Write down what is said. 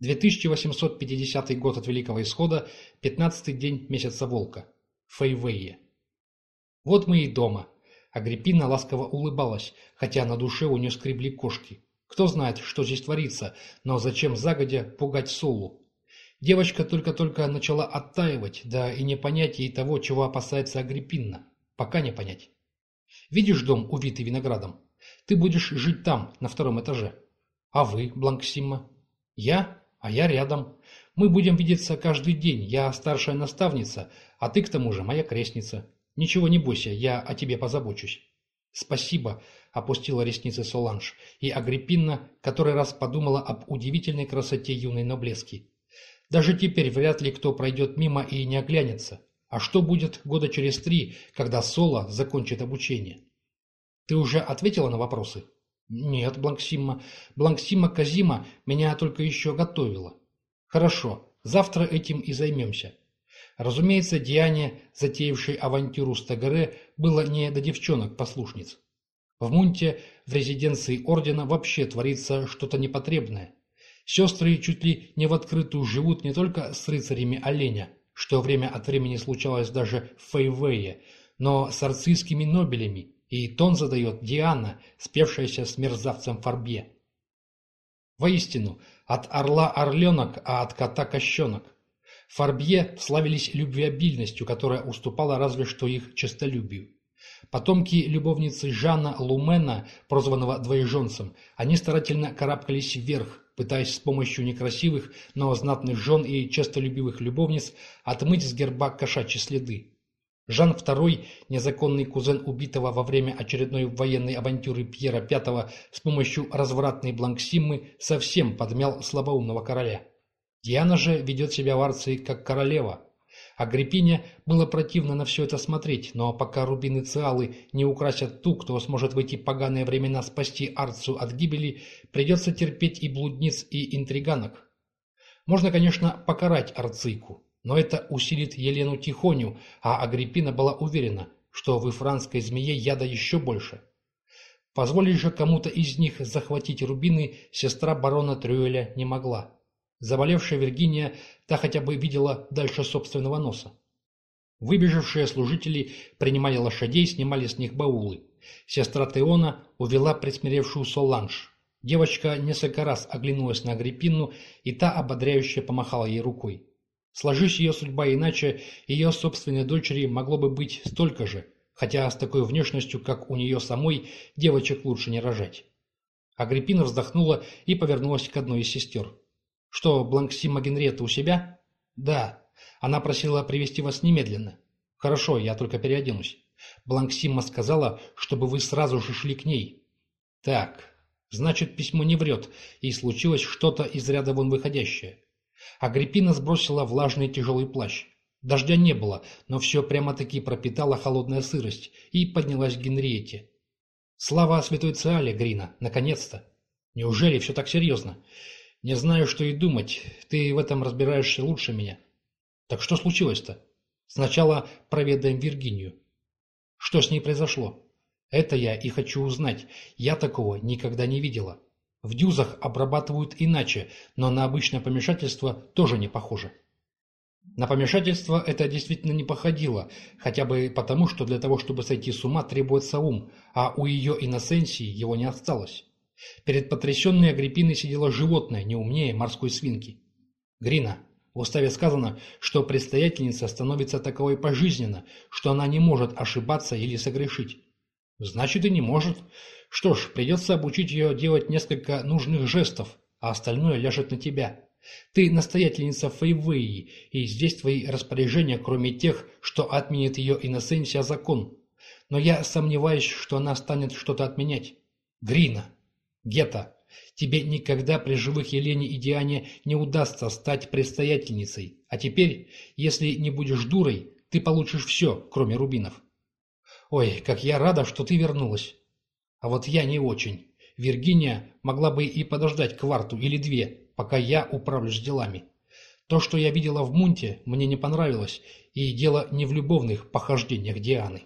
2850 год от Великого Исхода, 15-й день месяца Волка. Фейвее. Вот мы и дома. Агриппина ласково улыбалась, хотя на душе у нее скребли кошки. Кто знает, что здесь творится, но зачем загодя пугать Солу? Девочка только-только начала оттаивать, да и не понять ей того, чего опасается Агриппина. Пока не понять. Видишь дом, увитый виноградом? Ты будешь жить там, на втором этаже. А вы, Бланксимма? Я? А я рядом. Мы будем видеться каждый день. Я старшая наставница, а ты, к тому же, моя крестница. Ничего не бойся, я о тебе позабочусь. Спасибо, опустила ресницы Соланж, и Агриппина который раз подумала об удивительной красоте юной Ноблески. Даже теперь вряд ли кто пройдет мимо и не оглянется. А что будет года через три, когда Соло закончит обучение? Ты уже ответила на вопросы? Нет, Бланксима. Бланксима Казима меня только еще готовила. Хорошо, завтра этим и займемся. Разумеется, Диане, затеявшей авантюру с Тагаре, было не до девчонок-послушниц. В Мунте, в резиденции ордена, вообще творится что-то непотребное. Сестры чуть ли не в открытую живут не только с рыцарями оленя, что время от времени случалось даже в Фейвее, но с арцийскими нобелями, и тон задает Диана, спевшаяся с мерзавцем Фарбье. Воистину, от орла орленок, а от кота кощенок. Фарбье славились любвеобильностью, которая уступала разве что их честолюбию. Потомки любовницы Жана Лумена, прозванного двоеженцем, они старательно карабкались вверх, пытаясь с помощью некрасивых, но знатных жен и честолюбивых любовниц отмыть с герба кошачьи следы. Жан II, незаконный кузен убитого во время очередной военной авантюры Пьера V с помощью развратной Бланксиммы, совсем подмял слабоумного короля. Диана же ведет себя в Арции как королева. Агриппине было противно на все это смотреть, но пока рубины Циалы не украсят ту, кто сможет в эти поганые времена спасти Арцию от гибели, придется терпеть и блудниц, и интриганок. Можно, конечно, покарать Арцийку, но это усилит Елену Тихоню, а Агриппина была уверена, что в ифранской змее яда еще больше. Позволить же кому-то из них захватить рубины сестра барона Трюэля не могла. Заболевшая Виргиния та хотя бы видела дальше собственного носа. Выбежавшие служители принимали лошадей, снимали с них баулы. Сестра Теона увела присмиревшую Соланж. Девочка несколько раз оглянулась на Агриппину, и та ободряюще помахала ей рукой. Сложись ее судьба иначе, ее собственной дочери могло бы быть столько же, хотя с такой внешностью, как у нее самой, девочек лучше не рожать. Агриппина вздохнула и повернулась к одной из сестер. «Что, Бланксима Генриетта у себя?» «Да. Она просила привести вас немедленно». «Хорошо, я только переоденусь». Бланксима сказала, чтобы вы сразу же шли к ней. «Так, значит, письмо не врет, и случилось что-то из ряда вон выходящее. Агриппина сбросила влажный тяжелый плащ. Дождя не было, но все прямо-таки пропитала холодная сырость и поднялась к Генриете. «Слава святой Циале, Грина, наконец-то! Неужели все так серьезно? Не знаю, что и думать, ты в этом разбираешься лучше меня. Так что случилось-то? Сначала проведаем Виргинию. Что с ней произошло? Это я и хочу узнать. Я такого никогда не видела. В дюзах обрабатывают иначе, но на обычное помешательство тоже не похоже. На помешательство это действительно не походило, хотя бы потому, что для того, чтобы сойти с ума, требуется ум, а у ее иносенсии его не осталось. Перед потрясенной Агриппиной сидело животное, не умнее морской свинки. Грина, в уставе сказано, что предстоятельница становится таковой пожизненно, что она не может ошибаться или согрешить. Значит, и не может. Что ж, придется обучить ее делать несколько нужных жестов, а остальное ляжет на тебя. Ты настоятельница Фейвеи, и здесь твои распоряжения, кроме тех, что отменит ее иносенсия закон. Но я сомневаюсь, что она станет что-то отменять. Грина, Гета, тебе никогда при живых Елене и Диане не удастся стать предстоятельницей, а теперь, если не будешь дурой, ты получишь все, кроме рубинов. Ой, как я рада, что ты вернулась. А вот я не очень. Виргиния могла бы и подождать кварту или две, пока я управлюсь делами. То, что я видела в Мунте, мне не понравилось, и дело не в любовных похождениях Дианы.